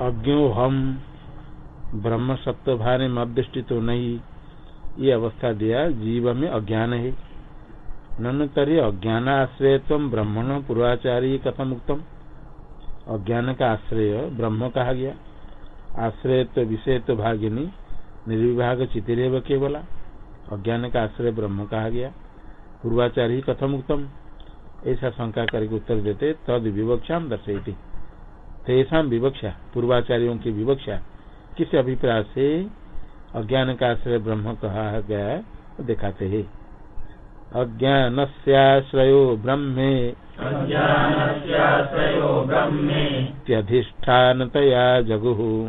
अज्ञो हम ब्रह्म सत्व भारे में तो नहीं। ये अवस्था दिया जीव में अज्ञान है। नन तरी अज्ञान आश्रय तम ब्रह्मण पूर्वाचारी कथम उत्तम अज्ञान का आश्रय ब्रह्म कहा गया। आश्रय तो विषय तो भागिनी, निर्विभाग चितिरेव केवला। अज्ञान का आश्रय ब्रह्म कहा गया। पूर्वाचारी कथम उत्तम ऐसा शंका करके उत्तर देते, तद विवक्षा दर्शयती। तेषा विवक्षा पूर्वाचार्यों की विवक्षा किस अभिप्राय से अज्ञान का आश्रय ब्रह्म कहा गया दिखाते है। अज्ञान श्रयो ब्रह्मे त्यधिष्ठानतया जगु।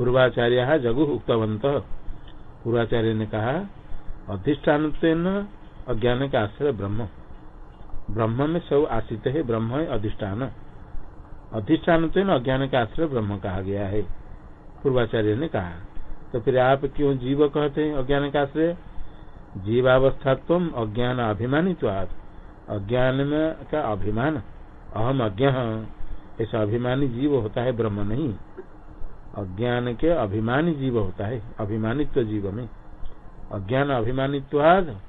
पूर्वाचार्य जगु उक्तवंत पूर्वाचार्य ने कहा अधिष्ठान अज्ञान का आश्रय ब्रह्म। ब्रह्म में सब आश्रित है, ब्रह्म है अधिष्ठान। अधिष्ठान अज्ञान का आश्रय ब्रह्म कहा गया है। पूर्वाचार्य ने कहा तो फिर आप क्यों जीव कहते हैं अज्ञान का आश्रय? जीवावस्था तुम अज्ञान अभिमानित अज्ञान में का अभिमान? अहम अज्ञ। ऐसा अभिमानी जीव होता है ब्रह्म नहीं। अज्ञान के अभिमानी जीव होता है, अभिमानित्व जीव में। अज्ञान अभिमानित्वाद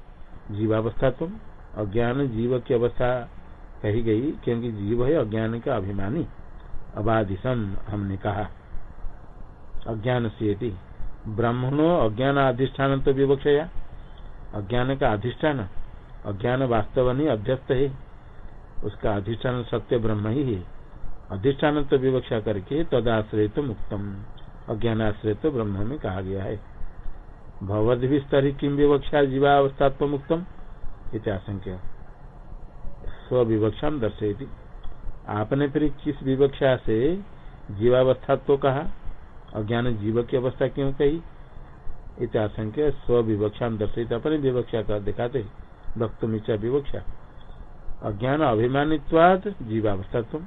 जीवावस्था तुम अज्ञान जीव की अवस्था कही गई, क्योंकि जीव है अज्ञान का अभिमानी। अबादिशम हमने कहा। अज्ञान से ब्राह्मणो अज्ञान अधिष्ठान तो विवक्षया। अज्ञान का अधिष्ठान। अज्ञान वास्तव नहीं अध्यस्त है। उसका अधिष्ठान सत्य ब्रह्म ही है। अधिष्ठान तो विवक्षा करके तदाश्रय तो मुक्तम। अज्ञान आश्रय तो ब्रह्म में कहा गया है। भगवद विस्तर किम विवक्षा जीवावस्थात्व मुक्तम? इत्याशंक्य स्व विवक्षा दर्शयती। आपने फिर किस विवक्षा से जीवावस्थात्व कहा? अज्ञान जीव की अवस्था क्यों कही? इत्याशंक्य स्व विवक्षा दर्शित अपने विवक्षा का दिखाते भक्तमिचा विवक्षा। अज्ञान अभिमानित्वाद जीवावस्था तुम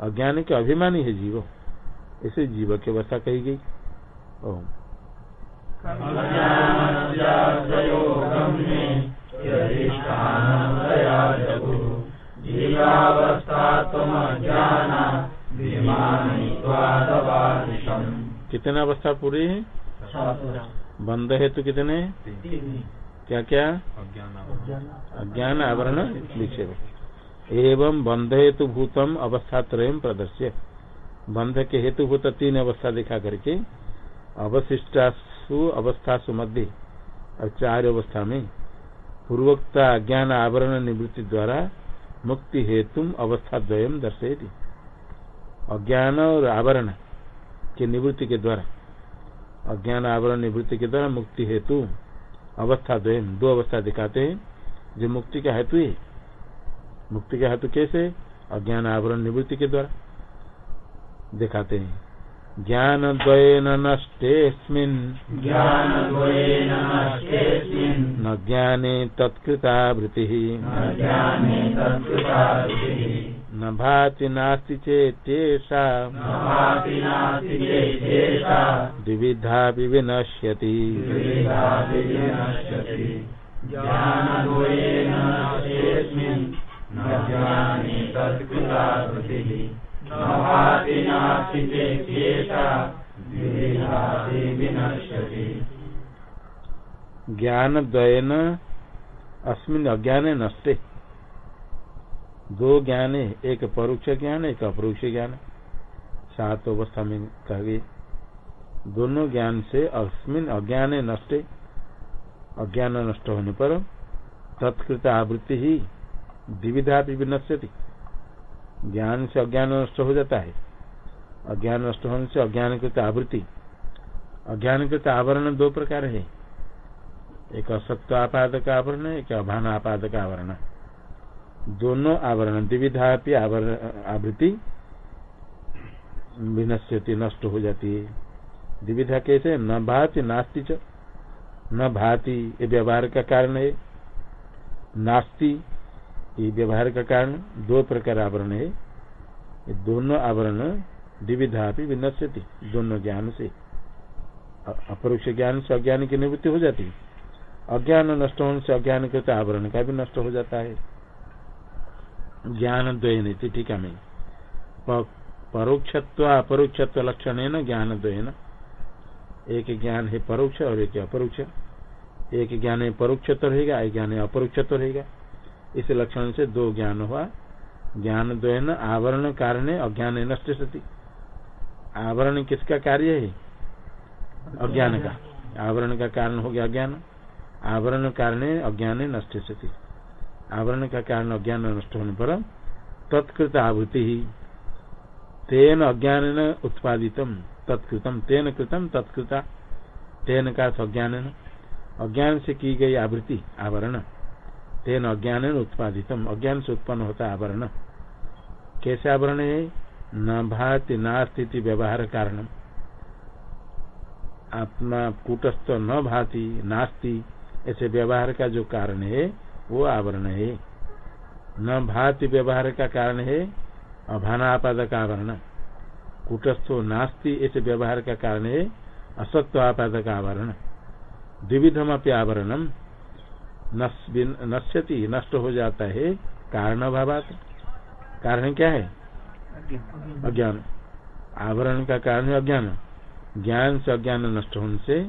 अज्ञान के अभिमानी है जीव। इसे जीव की अवस्था कही गई। ओम। कितने अवस्था पूरी है? बंद है तो कितने? क्या क्या अज्ञान। आवरण विक्षेप एवं बंध हेतु भूतम अवस्था त्रय प्रदर्श्य। बंध के हेतु भूत तीन अवस्था दिखा करके, अवशिष्टासु अवस्थासु मध्य, और चार अवस्था में, पूर्वोक्ता अज्ञान आवरण निवृत्ति द्वारा मुक्ति हेतु अवस्था द्वयम दर्शेती अज्ञान और आवरण के निवृत्ति के द्वारा, अज्ञान आवरण निवृत्ति के द्वारा मुक्ति हेतु अवस्था द्वयम दो अवस्था दिखाते हैं, जो मुक्ति का हेतु है। मुक्ति का हेतु कैसे? अज्ञान आवरण निवृत्ति के द्वारा। दिखाते हैं। ज्ञान द्वयन नष्टेस्मिन् न ज्ञाने तत्कृता वृत्ति। न भाति नास्ति चेत्येषा द्विविधा विनश्यति। ज्ञान द्वयन अस्मिन अज्ञान नष्टे। दो ज्ञान, एक परोक्ष ज्ञान, एक अपरोक्ष ज्ञान। सात अवस्था में कह दोनों ज्ञान से अस्मिन अज्ञान नष्टे। अज्ञान नष्ट होने पर तत्कृत आवृत्ति ही द्विविधा भी नश्यति ज्ञान से अज्ञान नष्ट हो जाता है। अज्ञान नष्ट होने से अज्ञान कृत आवृत्ति। अज्ञान कृत आवरण दो प्रकार है। एक असत्व आपादक आवरण, एक अभान आपादक आवरण। दोनों आवरण, द्विविधा भी आवृत्ति विनश्यति, नष्ट हो जाती है। द्विविधा कैसे? न भाति नास्ति च। न भाति ये व्यवहार का कारण है। नास्ति ये व्यवहार का कारण दो प्रकार आवरण है दोनों आवरण द्विविधा भी विनश्यति दोनों ज्ञान से अपरोक्ष ज्ञान से अज्ञान की निवृत्ति हो जाती है अज्ञान नष्ट होने से अज्ञान के तो आवरण का भी नष्ट हो जाता है ज्ञान द्वय नीति ठीक है परोक्षत्व अपरोक्षत्व लक्षण है ना ज्ञान द्वय एक ज्ञान है परोक्ष और एक अपरोक्ष एक ज्ञान है परोक्ष तो रहेगा एक ज्ञान है अपरोक्ष तो रहेगा इस लक्षण से दो ज्ञान हुआ। ज्ञान द्वयन आवरण कारण अज्ञान नष्ट सती। आवरण किसका कार्य है? अज्ञान का। आवरण का कारण हो गया अज्ञान। आवरण कारण अज्ञान नष्ट सती। आवरण का कारण अज्ञान नष्ट होने पर तत्कृत आभूति ही। तेन अज्ञान उत्पादित तत्कृतम, तेन कृतम, तत्कृता। तेन का अज्ञान अज्ञान से की गई आवृत्ति आवरण। तेन अज्ञान उत्पादितम। अज्ञान से उत्पन्न होता आवरण कैसे आवरण है न भाति नास्थिति व्यवहार कारण आत्मा कूटस्थ न भाति, नास्ति, ऐसे व्यवहार का जो कारण है, वो आवरण है। न भाति व्यवहार का कारण है अभानापादक आवरण कूटस्थो नास्ति, ऐसे व्यवहार का कारण है असत्व आपादक आवरण द्विविधम अपनी आवरणम नश्यति नष्ट हो जाता है कारण अभाव कारण क्या है? अज्ञान। आवरण का कारण है अज्ञान। ज्ञान से अज्ञान नष्ट होने से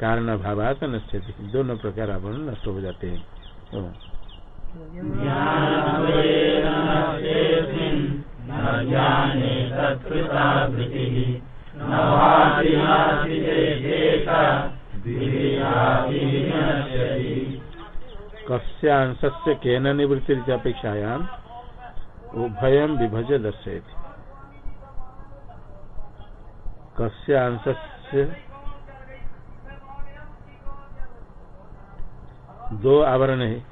कारण अभाव नश्यति। दोनों प्रकार आवरण नष्ट हो जाते हैं। तो। कस्यांश से केन निवृत्ति उभय विभज दर्शयति। कस्यांश से दो आवरण है।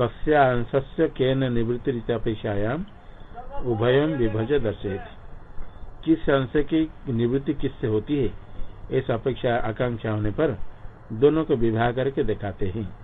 कस्या अंश से केन निवृत्ति अपेक्षायाम उभय विभज दर्शयति। किस अंश की निवृत्ति किससे होती है? ऐसा अपेक्षा आकांक्षा होने पर दोनों को विवाह करके दिखाते हैं।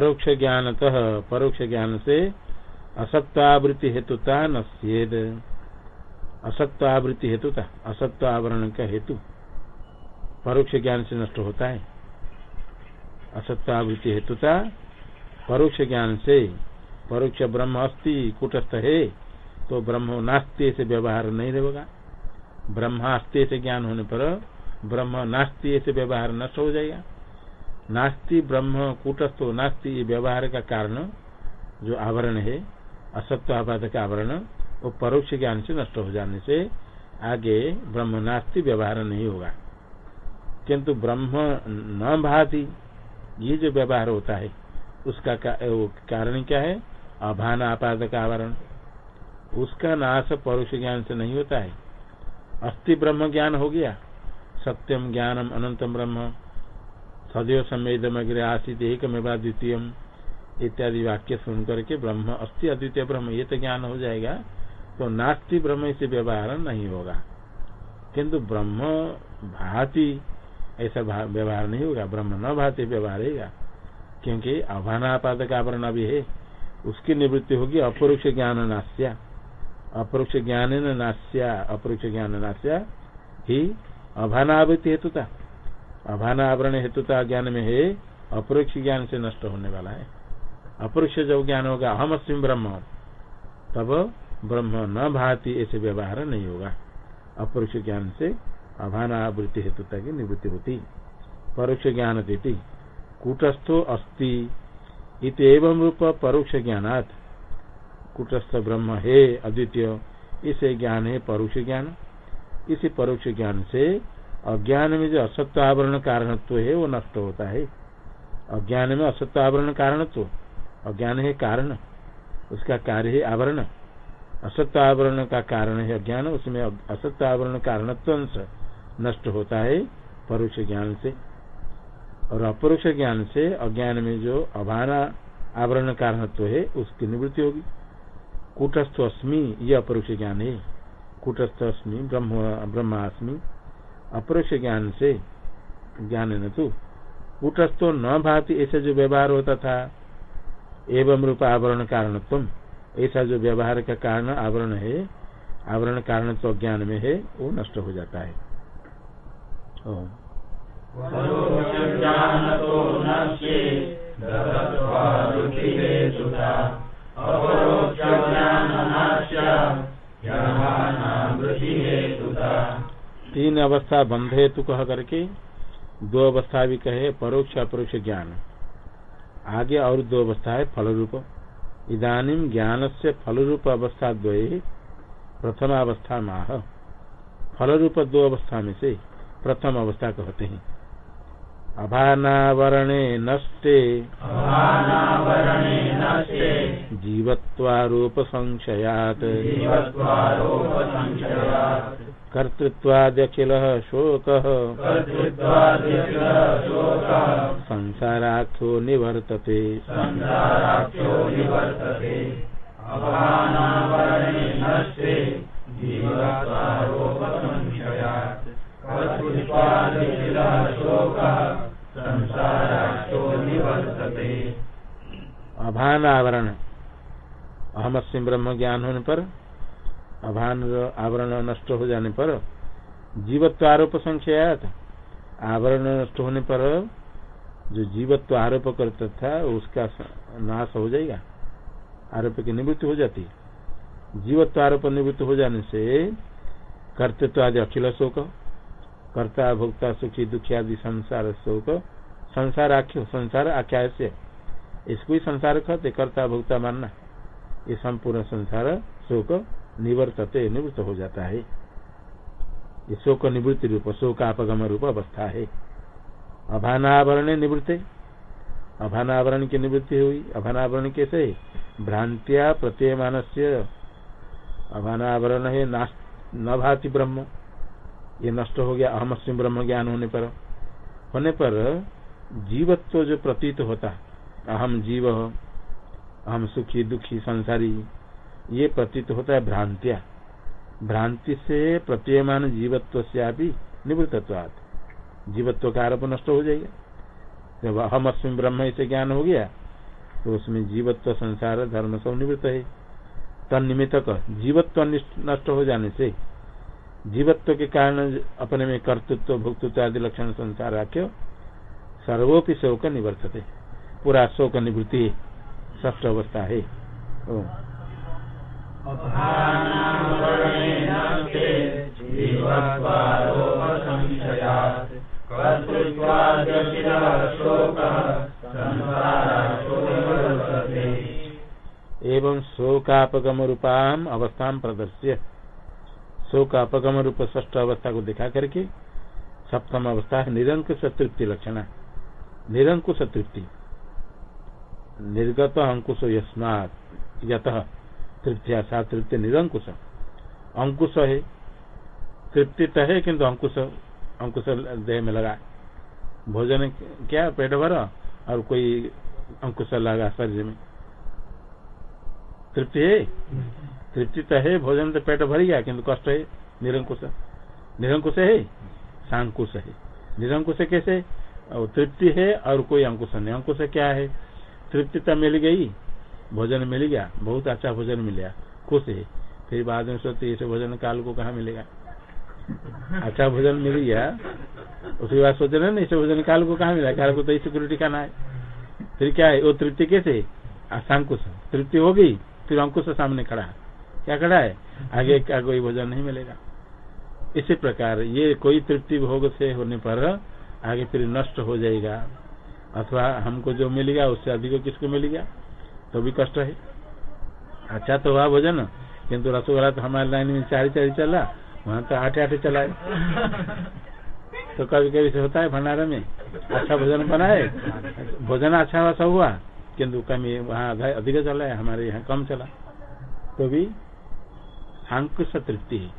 परोक्ष ज्ञान से असत्वावृत्ति हेतुता न असत्वावृत्ति हेतुता असत्व आवरण का हेतु। परोक्ष ज्ञान से नष्ट होता है। असत्वावृत्ति हेतुता, परोक्ष ज्ञान से परोक्ष ब्रह्म अस्थि कुटस्थ है तो ब्रह्म नास्ति से व्यवहार नहीं रहेगा। ब्रह्मास्ति से ज्ञान होने पर ब्रह्म नास्ति से व्यवहार नष्ट हो जाएगा। नास्ति ब्रह्म कूटस्थ नास्ति ये व्यवहार का कारण जो आवरण है, असत्व आपात का आवरण, वो परोक्ष ज्ञान से नष्ट हो जाने से आगे ब्रह्म नास्ति व्यवहार नहीं होगा। किंतु ब्रह्म न भाती, ये जो व्यवहार होता है, उसका कारण क्या है? अभान आपात का आवरण। उसका नाश परोक्ष ज्ञान से नहीं होता है। अस्थि ब्रह्म ज्ञान हो गया, सत्यम ज्ञानम अनंतम ब्रह्म। सदैव संवेदम अग्र आसित एक द्वितीय इत्यादि वाक्य सुन करके ब्रह्म अस्थि अद्वितीय ब्रह्म, ये तो ज्ञान हो जाएगा तो नास्ति ब्रह्म से व्यवहार नहीं होगा। किंतु ब्रह्म भाति, ऐसा व्यवहार नहीं होगा, ब्रह्म न भाति व्यवहार होगा क्योंकि अभानापादक आवरण अभी है, उसकी निवृत्ति होगी अपरोक्ष ज्ञान नास्या अपरोक्ष ज्ञान नास्या, अपरोक्ष ज्ञान नास्या ही अभानावृत्ति हेतुता। अभानावरण हेतुता ज्ञान में है अपरोक्ष ज्ञान से नष्ट होने वाला है। अपरोक्ष जब ज्ञान होगा अहम अस्म ब्रह्म। तब ब्रह्म न भाती ऐसे व्यवहार नहीं होगा। अपरोक्ष ज्ञान से अभानावृत्ति हेतुता की निवृत्ति होती। परोक्ष ज्ञान देती कूटस्थो अस्ति। इत एवं रूप परोक्ष ज्ञानात कूटस्थ ब्रह्म है अद्वितीय, इसे ज्ञान है परोक्ष ज्ञान इसी परोक्ष ज्ञान से अज्ञान में जो असत्य आवरण कारणत्व है, वो नष्ट होता है। अज्ञान में असत्य आवरण कारणत्व, अज्ञान है कारण, उसका कार्य है आवरण। असत्य आवरण का कारण है अज्ञान, उसमें असत्य आवरण कारणत्व नष्ट होता है परोक्ष ज्ञान से। और अपरोक्ष ज्ञान से अज्ञान में जो अभाना आवरण कारणत्व है, उसकी निवृत्ति होगी। कूटस्थ अस्मी ये अपरोक्ष ज्ञान है। कूटस्थ अस्मी ब्रह्मास्मि अपरोक्ष ज्ञान से, ज्ञान न तो कूटस्थो न भाती ऐसा जो व्यवहार होता था, एवं रूप आवरण कारणत्व ऐसा जो व्यवहार का कारण आवरण है, आवरण कारण तो ज्ञान में है, वो नष्ट हो जाता है। तीन अवस्था बंध है तू कह करके दो अवस्था भी कहे परोक्ष अपरोक्ष ज्ञान। आगे और दो अवस्था है फल रूप इदानीम ज्ञान से फल रूप अवस्था द्वय प्रथम अवस्था माह। फल रूप दो अवस्था में से प्रथम अवस्था कहते हैं। अभानावरणे नष्टे। जीवत्वारूप संशयात कर्तृत्वाद्यखिल शोक। संसाराख्यो निवर्तते। अभान आवरण अहम ब्रह्म ज्ञान होने पर अभान आवरण नष्ट हो जाने पर जीवत्व आरोप संख्या आया था आवरण नष्ट होने पर जो जीवत्व आरोप करता था, उसका नाश हो जाएगा। आरोप की निवृत्ति हो जाती जीवत्व आरोप निवृत्त हो जाने से कर्तृत्व आदि अखिल शोक, कर्ता, भोक्ता, सुखी, दुखी आदि संसार शोक, संसार आख्य संसार आख्या से इसको ही संसार कहते कर्ता, भोक्ता, मानना। ये संपूर्ण संसार शोक निवर्तते, निवृत्त हो जाता है। ये शोक निवृत्ति रूप शोक अपगम रूप अवस्था है। अभानावरण निवृत्ति। अभानावरण की निवृत्ति हुई। अभानावरण कैसे? भ्रांतिया प्रत्ययमान से अभानावरण है न भाति ब्रह्म। ये नष्ट हो गया अहम ब्रह्म ज्ञान होने पर। होने पर जीवत्व जो प्रतीत होता, अहम जीव, अहम सुखी दुखी संसारी ये प्रतीत होता है भ्रांतिया। भ्रांति से प्रतीयमान जीवत्व से भी निवृत्तत्वाद जीवत्व का आरोप नष्ट हो जाएगा। जब अहम अस्म ब्रह्म इसे ज्ञान हो गया तो उसमें जीवत्व संसार, धर्म सब निवृत्त है। तन निमित्त जीवत्व नष्ट हो जाने से जीवत्व के कारण अपने में कर्तृत्व, भुक्तृत्व आदि लक्षण संसार आख्य, सर्वोपि शोक निवर्तते। पूरा शोक निवृत्ति ष्ट अवस्था है। एवं शोकापगम रूपाम अवस्था प्रदर्श्य शोकापगम रूप ष्ठ अवस्था को दिखा करके सप्तम अवस्था निरंकुश तृप्ति लक्षण निरंकुश तृप्ति निर्गत अंकुश यस्मात। यत तृप्तिया सा तृप्ति निरंकुश। अंकुश है। तृप्ति तो है, किंतु अंकुश अंकुश देह में लगा भोजन क्या, पेट भर? और कोई अंकुश लगा शरीर में। तृप्ति है? तृप्ति तो है, भोजन तो पेट भर गया, किंतु कष्ट है। निरंकुश। निरंकुश है? सांकुश है। निरंकुश कैसे? तृप्ति है, और कोई अंकुश नहीं। अंकुश क्या है? तृप्ति तो मिल गई। भोजन मिल गया? बहुत अच्छा भोजन मिल गया। खुश है। फिर बाद में सोचते ऐसे भोजन काल को कहा मिलेगा? अच्छा भोजन मिल गया। उसके बाद सोच रहे ना, इसे भोजन काल को कहा मिला? काल को तो सिक्योरिटी खाना है। फिर क्या है? वो तृप्ति कैसे? सांकुश तृप्ति हो गई, फिर अंकुश सामने खड़ा क्या खड़ा है? आगे क्या कोई भोजन नहीं मिलेगा। इसी प्रकार ये कोई तृप्ति भोग से होने पर आगे फिर नष्ट हो जाएगा। अथवा हमको जो मिलेगा उससे अधिक किसको मिलेगा तो भी कष्ट है। अच्छा तो हुआ भोजन, किंतु रसगोला तो हमारे लाइन में चार चार चला, वहाँ तो आठ आठ चला तो कभी कभी से होता है भंडारा में अच्छा भोजन बना है भोजन अच्छा हुआ, सब हुआ, किंतु कमी वहाँ अधिक चला है, हमारे यहाँ कम चला। तो भी अंकुश तृप्ति है।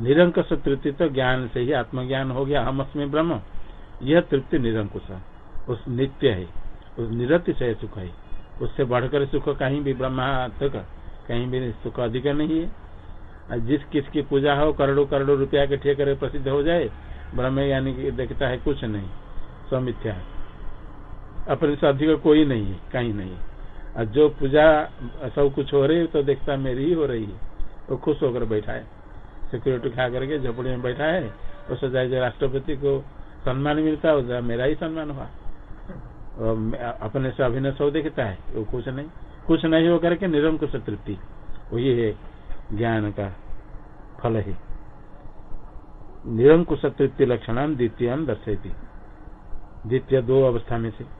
निरंकुश तृप्ति तो ज्ञान से ही आत्मज्ञान हो गया, हम अस्में ब्रह्म। यह तृप्ति निरंकुश उस नित्य है, उस निरति से सुख है। उससे बढ़कर सुख कहीं भी ब्रह्मा तक, कहीं भी सुख अधिक नहीं है। जिस किसकी पूजा हो, करोड़ों करोड़ों रुपया के ठेकर प्रसिद्ध हो जाए, ब्रह्म यानी कि देखता है कुछ नहीं समिथ्या अपने से अधिक कोई नहीं है, कहीं नहीं और जो पूजा सब कुछ हो रही है तो देखता मेरी ही हो रही है। वो तो खुश होकर बैठा है। सिक्योरिटी खा करके झोपड़ी में बैठा है। वो सोचा जो राष्ट्रपति को सम्मान मिलता है मेरा ही सम्मान हुआ। अपने से अभिनय सब देखता है, वो कुछ नहीं। कुछ नहीं हो करके निरंकुश तृप्ति। वही है ज्ञान का फल है। निरंकुश तृप्ति लक्षण द्वितीय दर्शयती। द्वितीय दो अवस्था में से।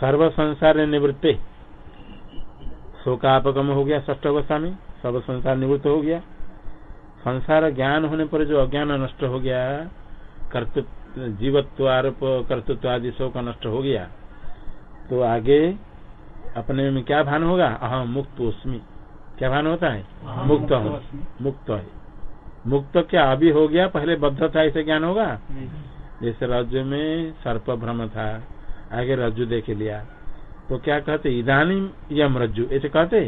सर्व संसार निवृत्ते शोकापगम हो गया ष्ठ अवस्था में सर्व संसार निवृत्त हो गया। संसार ज्ञान होने पर जो अज्ञान नष्ट हो गया कर्तृत्व जीवत्व आरोप कर्तृत्व आदि शोक नष्ट हो गया तो आगे अपने में क्या भान होगा? अहम मुक्त उसमी। क्या भान होता है? मुक्त मुक्त है। मुक्त क्या अभी हो गया? पहले बद्ध था ऐसे ज्ञान होगा? जैसे रज्जु में सर्प भ्रम था आगे रज्जु देख लिया। तो क्या कहते इधानी यम रज्जु ऐसे कहते?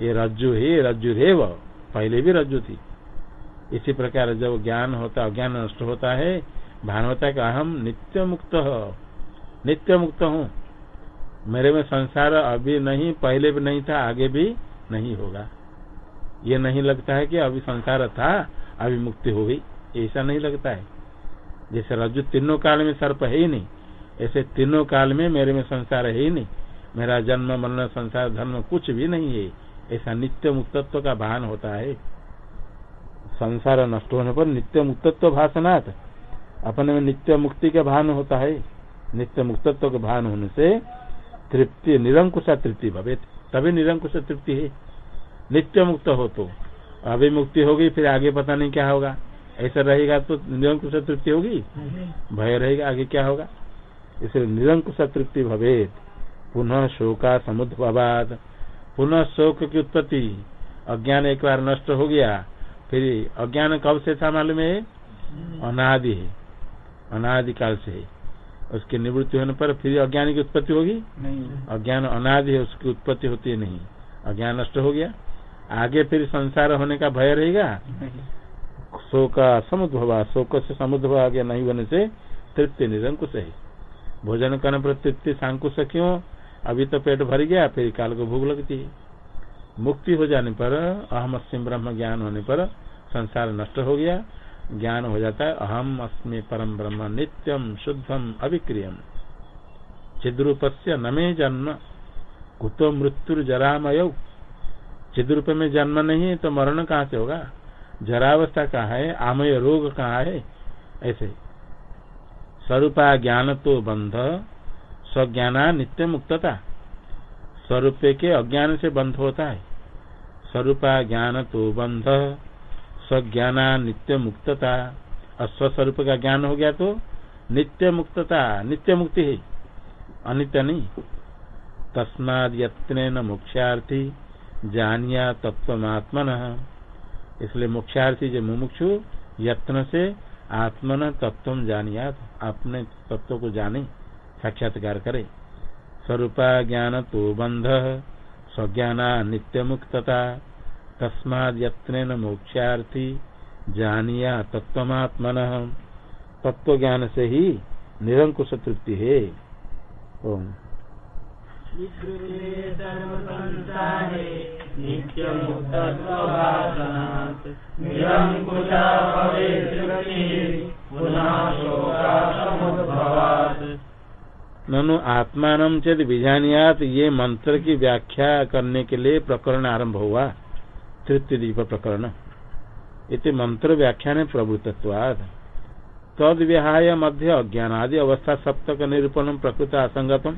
ये रज्जु है रज्जु रे वो पहले भी रज्जु थी। इसी प्रकार जब ज्ञान होता अज्ञान नष्ट होता है भान होता है कि अहम नित्य मुक्त हो नित्य मुक्त हूँ। मेरे में संसार अभी नहीं पहले भी नहीं था आगे भी नहीं होगा। ये नहीं लगता है कि अभी संसार था अभी मुक्ति हो गई ऐसा नहीं लगता है। जैसे रज्जु तीनों काल में सर्प है ही नहीं। ऐसे तीनों काल में मेरे में संसार है ही नहीं। मेरा जन्म, मरण, संसार, धर्म कुछ भी नहीं है। ऐसा नित्य मुक्तत्व का भान होता है। संसार नष्ट होने पर नित्य मुक्तत्व भाषणात अपने में नित्य मुक्ति का भान होता है। नित्य मुक्तत्व का भान होने से तृप्ति, निरंकुश तृप्ति भवे। तभी निरंकुश तृप्ति है। नित्य मुक्त हो तो अभी मुक्ति होगी, फिर आगे पता नहीं क्या होगा। ऐसा रहेगा तो निरंकुश तृप्ति होगी? भय रहेगा आगे क्या होगा? इसलिए निरंकुश तृप्ति भवे पुनः शोका समुद्भवाद पुनः शोक की उत्पत्ति। अज्ञान एक बार नष्ट हो गया फिर अज्ञान कब से था मालूम है? अनादि है। अनादि काल से है। उसकी निवृत्ति होने पर फिर अज्ञान की उत्पत्ति होगी? अज्ञान अनादि है उसकी उत्पत्ति होती है नहीं। अज्ञान नष्ट हो गया। आगे फिर संसार होने का भय रहेगा? शोक समुद्भवा शोक से समुद्भव आगे नहीं होने से तृप्ति निरंकुश है। भोजन करने पर तृप्ति सांकुश क्यों? अभी तो पेट भर गया, फिर काल को भूख लगती है। मुक्ति हो जाने पर, अहम अस्म ब्रह्म ज्ञान होने पर संसार नष्ट हो गया। ज्ञान हो जाता है, अहम अस्मि परम ब्रह्म नित्यम शुद्धम अभिक्रियम। चिद्रूप से नमे जन्म, कुतो मृत्यु जरामय चिद्रूप में जन्म नहीं तो मरण कहाँ से होगा? जरावस्था कहाँ है? आमय रोग कहाँ है? ऐसे। स्वरूपा ज्ञान तो बंध, स्वज्ञाना नित्य मुक्तता स्वरूप के अज्ञान से बंध होता है। स्वरूपा ज्ञान तो बंध, स्वज्ञाना नित्य मुक्तता और स्वस्वरूप का ज्ञान हो गया तो नित्य मुक्तता नित्य मुक्ति है। अनित्य नहीं। तस्माद यत्न मुख्यार्थी जानिया तत्वत्मन इसलिए मुख्यार्थी जो मुमुक्षु, यत्न से आत्मन तत्व जानिया अपने तत्व को जाने, साक्षात्कार करे। स्वरूपा ज्ञान तो बंध स्वज्ञाना नित्य मुक्तता तस्माद यत्न मोक्षार्थी जानिया तत्वत्मन तत्व ज्ञान से ही निरंकुश तृप्ति है। ओम। ननु आत्मान चेत बीजानियात ये मंत्र की व्याख्या करने के लिए प्रकरण आरंभ हुआ। तृतीय दीप प्रकरण। इति मंत्र व्याख्यान प्रभुतत्वाद तद विहाय मध्य अज्ञान आदि अवस्था सप्तक निरूपण प्रकृत असंगतम।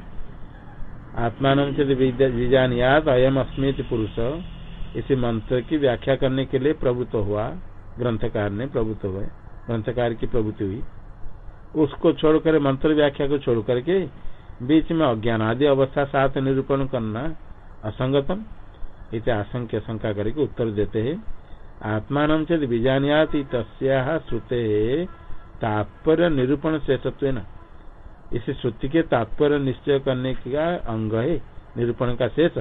आत्मान चेत बीजानियात अयम अस्मित पुरुष। इसी मंत्र की व्याख्या करने के लिए प्रभुत्व हुआ। ग्रंथकार ने प्रभुत्व हुए। ग्रंथकार की प्रभुति हुई। उसको छोड़कर, मंत्र व्याख्या को छोड़ करके बीच में अज्ञान आदि अवस्था साथ निरूपण करना असंगतम। इसे आशंक शंका करके उत्तर देते है। आत्मान चेत बीजानियाति तस्या श्रुते तात्पर्य निरूपण शेषत्व इस श्रुति के तात्पर्य निश्चय करने का अंग है निरूपण का शेष।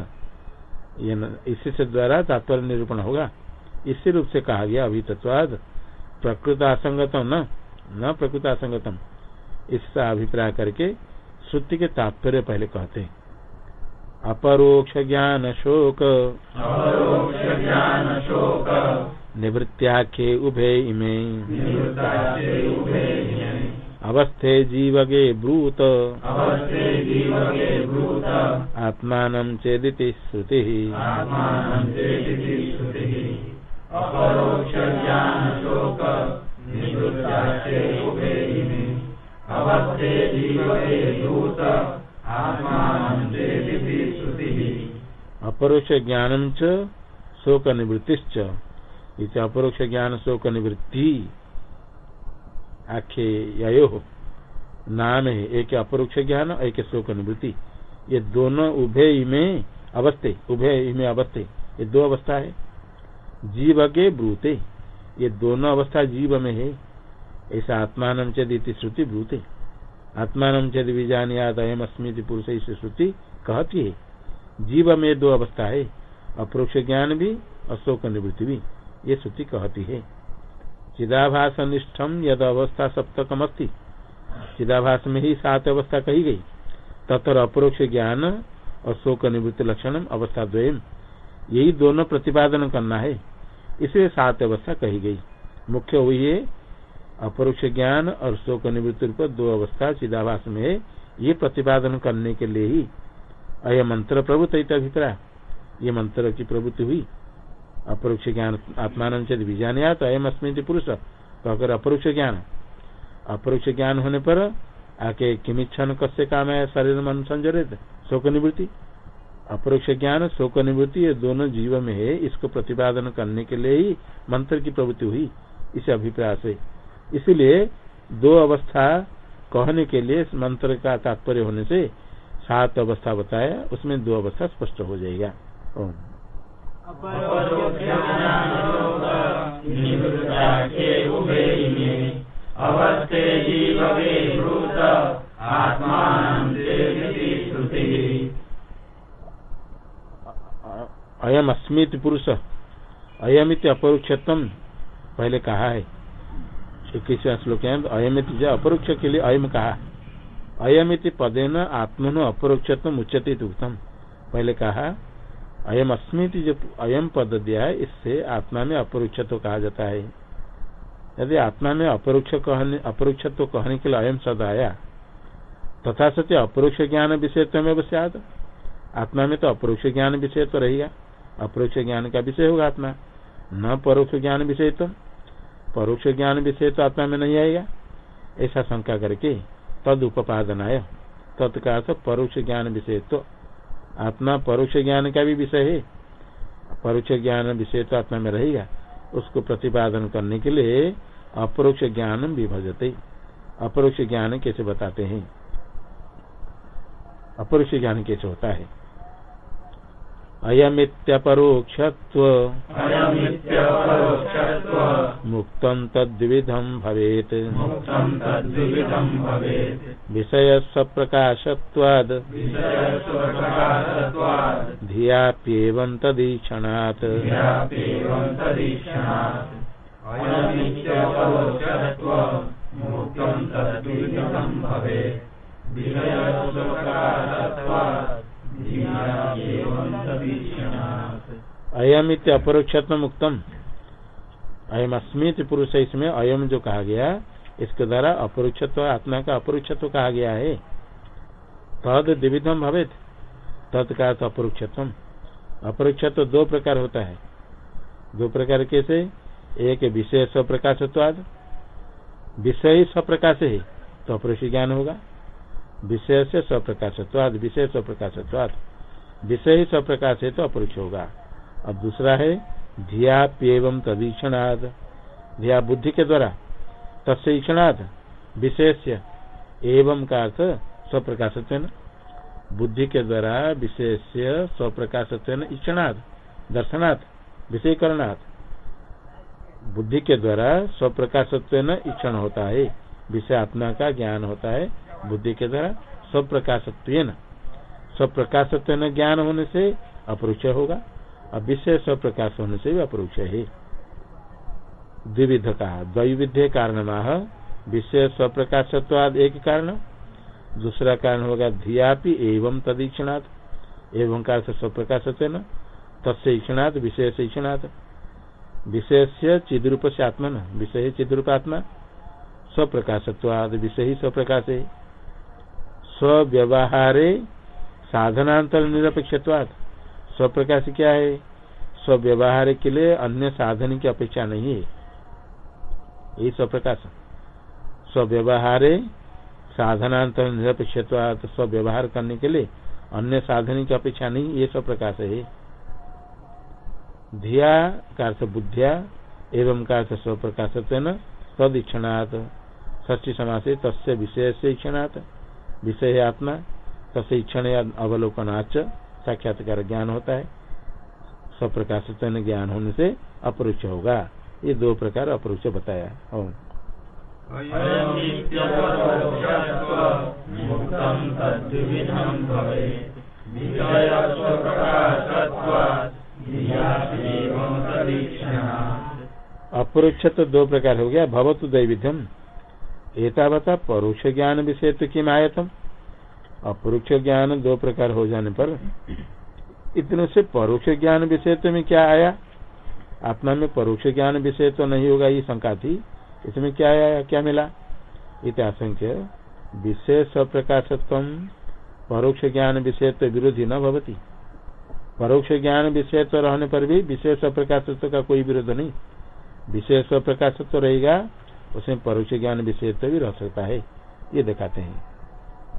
इसी से द्वारा तात्पर्य निरूपण होगा। इसी रूप से कहा गया अभी तत्वाद प्रकृत असंगतम न न प्रकृत असंगतम इसका अभिप्राय करके श्रुति के तात्पर्य पहले कहते हैं। अपरोक्ष ज्ञान शोक। ज्ञान शोक। निवृत्त्याख्ये उभे इमे। अवस्थे जीवगे ब्रूत। आत्मान चेदिति श्रुति। आत्मानं चेदिति श्रुतिः। अपरोक्ष ज्ञान शोक च निवृत्तिश्च अपरोक्ष ज्ञान शोक निवृत्ति आखे यो नाम है, एक अपरोक्ष ज्ञान एक शोक निवृत्ति। ये दोनों उभय में अवस्थे, उभय में अवस्थे, ये दो अवस्था है। जीव के ब्रूते, ये दोनों अवस्था जीव में है। ऐसा आत्मान चेद श्रुति ब्रूते। आत्मान चेद बीजान याद अयम अस्मित पुरुष इसे श्रुति कहती है। जीव में दो अवस्था है, अप्रोक्ष ज्ञान भी अशोक निवृत्ति भी, ये श्रुति कहती है। चिदाभास निष्ठम यद अवस्था सप्तकम अस्ति चिदाभास में ही सात अवस्था कही गई। तथा अपरोक्ष ज्ञान और शोक निवृत्ति लक्षण अवस्था द्वयम यही दोनों प्रतिपादन करना है। इसलिए सात अवस्था कही गई। मुख्य हुई है, अपरोक्ष ज्ञान और शोक निवृत्ति रूप दो अवस्था चिदाभास में है। ये प्रतिपादन करने के लिए ही। अय मंत्र प्रभुत अभिप्राय ये मंत्र की प्रवृत्ति हुई। अपरोक्ष ज्ञान आत्मान चेत बीजानिया तो अयम अस्मित पुरुष कहकर अपरोक्ष ज्ञान अपरोक्ष ज्ञान होने पर आके किमिच्छन कस्य काम है शरीर मन संजरित, शोक निवृत्ति। अपरोक्ष ज्ञान, शोक निवृत्ति, ये दोनों जीव में है, इसको प्रतिपादन करने के लिए ही मंत्र की प्रवृत्ति हुई, इस अभिप्राय से इसलिए दो अवस्था कहने के लिए मंत्र का तात्पर्य होने से सात अवस्था बताया, उसमें दो अवस्था स्पष्ट हो जाएगा। अयम अस्मित पुरुष अयमित अपरोक्षतम पहले कहा है। इक्कीसवें श्लोक है अयमित जो अपरोक्ष के लिए अयम कहा। अयमित पदेन आत्मन अपरोक्षतम उच्चते उत्तम पहले कहा अयम अस्मित जो अयम पद दिया है, इससे आत्मा में अपरोक्ष तो कहा जाता है। यदि आत्मा में अपरोक्ष कहने अपरोक्ष तो कहने के लिए अयम शब्द आया, तथा सत्य अपरोक्ष ज्ञान विषय तो में बस आत्मा में तो अपरोक्ष ज्ञान विषय तो रहेगा। अपरोक्ष ज्ञान का विषय होगा आत्मा। न परोक्ष ज्ञान विषय तो परोक्ष ज्ञान विषय तो आत्मा में नहीं आएगा। ऐसा शंका करके तद उपादन आय तत्का परोक्ष ज्ञान विषय तो आत्मा परोक्ष ज्ञान का भी विषय है। परोक्ष ज्ञान विषय तो आत्मा में रहेगा। उसको प्रतिपादन करने के लिए अपरोक्ष ज्ञान विभजते। अपरोक्ष ज्ञान कैसे बताते हैं? अपरोक्ष ज्ञान कैसे होता है? अयमित्यपरोक्षत्व। मुक्त तद्विधम भवेत। विषय सप्रकाशत्वाद धियाप्येवं तदीक्षणात्। अयमित अपरोक्षत्व मुक्तम अयम अस्मित पुरुष इसमें अयम जो कहा गया, इसके द्वारा अपरोक्षत्व, आत्मा का अपरोक्षत्व कहा गया है। तद द्विविधम भवे तत्का अपरोक्षत्व अपरोक्षत्व दो प्रकार होता है। दो प्रकार कैसे? एक विषय स्वप्रकाशत्वाद। विषय स्वप्रकाश है तो अपरोक्ष ज्ञान होगा। विषय से स्वप्रकाशत्वाद, विषय स्वप्रकाशत्वाद। विषय स्वप्रकाश है तो अपरोक्ष होगा। और दूसरा है, धियाप्यव तदीक्षणाद धिया बुद्धि के द्वारा तत्क्षणाद से एवं का अर्थ स्वप्रकाशत्व बुद्धि के द्वारा विशेष स्वप्रकाशत्व इक्षणाद दर्शनाथ विषयकरणाथ बुद्धि के द्वारा स्वप्रकाशत्व इक्षण होता है विषय आत्मा का ज्ञान होता है, बुद्धि के द्वारा स्वप्रकाशत्व स्वप्रकाशत्व ज्ञान होने से अपरुच होगा। और विषय स्वप्रकाश होने से भी अपरुच है। द्विविध का द्विविध कारण विषय स्वप्रकाशत्वाद एक कारण। दूसरा कारण होगा धियापि एवं तदीक्षणात् एवं का स्वप्रकाशत्व तस्य ईक्षणात् विषय से ईक्षणात् विषय से चिद्रूप से आत्मा न विषय चिद्रूप आत्मा स्वप्रकाशत्वाद, विषय ही स्वप्रकाश है। स्व्यवहारे साधनांतर निरपेक्षत्वाद स्वप्रकाश क्या है? स्व्यवहार के लिए अन्य साधन की अपेक्षा नहीं है. यही स्वप्रकाश. स्व्यवहारे साधनांतर निरपेक्षत्वाद स्व्यवहार करने के लिए अन्य साधन की अपेक्षा नहीं, ये स्वप्रकाश है. धिया का बुद्धिया एवं का स्वप्रकाश तदीक्षणात्. ष्टी समास तस्य विषय से ईक्षणात्. विषय आत्मा तस्य ईक्षण अवलोकनाच साक्षात्कार ज्ञान होता है। स्वप्रकाश ज्ञान होने से अपरुच होगा। ये दो प्रकार अपरुच बताया ओम। अपरोक्ष तो दो प्रकार हो गया। भवतु दैविध्यम। एतावता परोक्ष ज्ञान विषय तो किम आयतम अपरोक्ष ज्ञान दो प्रकार हो जाने पर इतने से परोक्ष ज्ञान विषय तो में क्या आया? आत्मा में परोक्ष ज्ञान विषय तो नहीं होगा, ये शंका थी। इसमें क्या आया, क्या मिला? इतिहासंख्य विशेष स्वप्रकाशत्व परोक्ष ज्ञान विषय तो विरोधी न भवती। परोक्ष ज्ञान विषय तो रहने पर भी विशेष प्रकाशत्व का कोई विरोध नहीं। विषय प्रकाशत्व रहेगा, उसमें परोक्ष ज्ञान विषय तो भी रह सकता है। ये दिखाते हैं।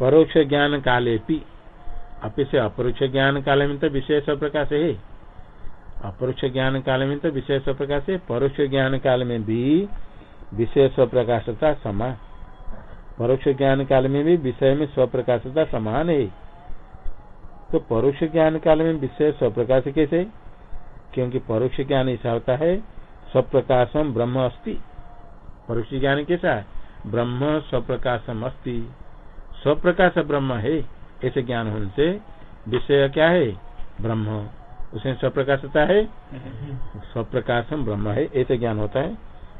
परोक्ष ज्ञान काले भी से अपरोक्ष ज्ञान काल में तो विषय प्रकाश है। अपरोक्ष ज्ञान काल में तो विषय प्रकाश है। परोक्ष ज्ञान काल में भी विषय स्वप्रकाशता समान। परोक्ष ज्ञान काल में भी विषय में स्वप्रकाशता समान है। तो परोक्ष ज्ञान काल में विषय स्वप्रकाश कैसे? क्योंकि परोक्ष ज्ञान ऐसा होता है, स्वप्रकाशम ब्रह्म अस्ति। परोक्ष ज्ञान कैसा है? ब्रह्म स्वप्रकाशम अस्ति। स्वप्रकाश ब्रह्म है, ऐसे ज्ञान होने से विषय क्या है? ब्रह्म। उसमें स्वप्रकाशता है? स्वप्रकाशम ब्रह्म है, ऐसे ज्ञान होता है।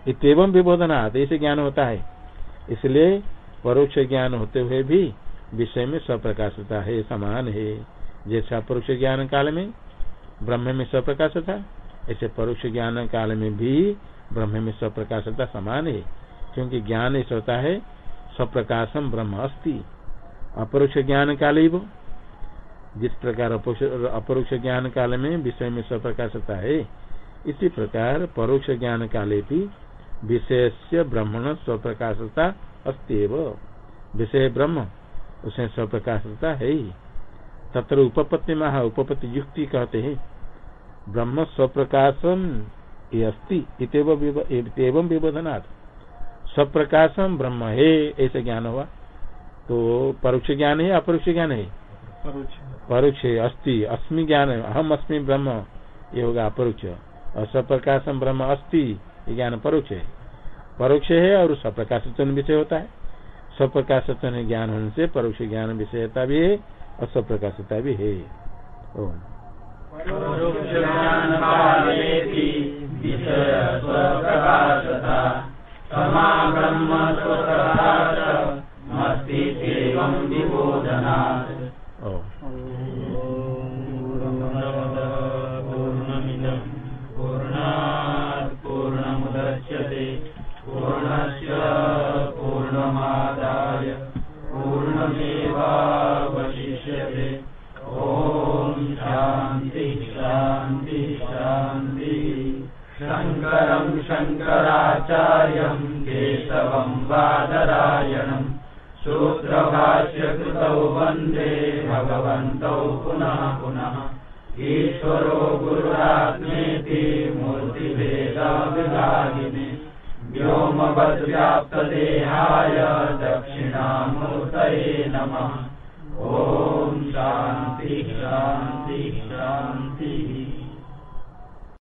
इतम विबोधना ऐसे ज्ञान होता है। इसलिए परोक्ष ज्ञान होते हुए भी विषय में स्वप्रकाशता है, समान है। जैसा परोक्ष ज्ञान काल में ब्रह्म में स्वप्रकाशता, ऐसे परोक्ष ज्ञान काल में भी ब्रह्म में स्वप्रकाशता समान है। क्योंकि ज्ञान ऐसा होता है स्वप्रकाशम ब्रह्म अस्ति। अपरोक्ष ज्ञान काल ही वो। जिस प्रकार अपरोक्ष ज्ञान काल में विषय में स्वप्रकाशता है, इसी प्रकार परोक्ष ज्ञान काले भी विषय से ब्रह्मण स्वप्रकाशता अस्त्यव विषय ब्रह्म उसमें स्वप्रकाशता है तत्र उपपत्ति महा उपपत्ति युक्ति कहते हैं। ब्रह्म स्वप्रकाशम एवं विबोधनाथ स्वप्रकाशम ब्रह्म है ऐसे ज्ञान हुआ। तो परोक्ष ज्ञान है अपरोक्ष ज्ञान है? परोक्ष। अस्ति अस्मि ज्ञान अहम अस्मि ब्रह्म ये होगा अपरोक्ष। और सप्रकाशम ब्रह्म अस्ति ये ज्ञान परोक्ष है। परोक्ष है और सप्रकाशत्व विषय होता है। स्वप्रकाशत्व ज्ञान होने से परोक्ष ज्ञान विषयता भी है और स्वप्रकाशता भी है। ओम। Muhammad